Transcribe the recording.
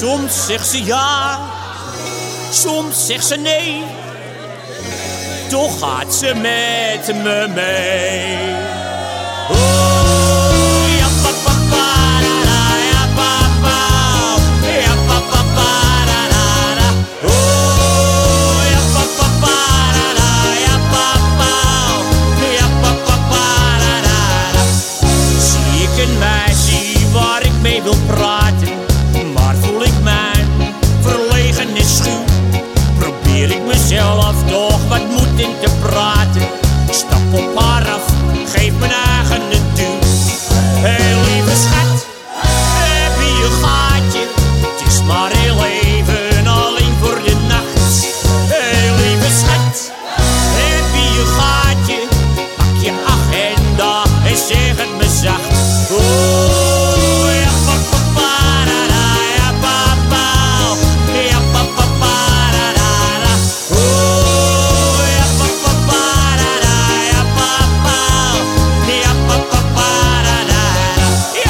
Soms zegt ze ja, soms zegt ze nee. Toch gaat ze met me mee. лише лавтох ведмутінь те праті, Штаб попарав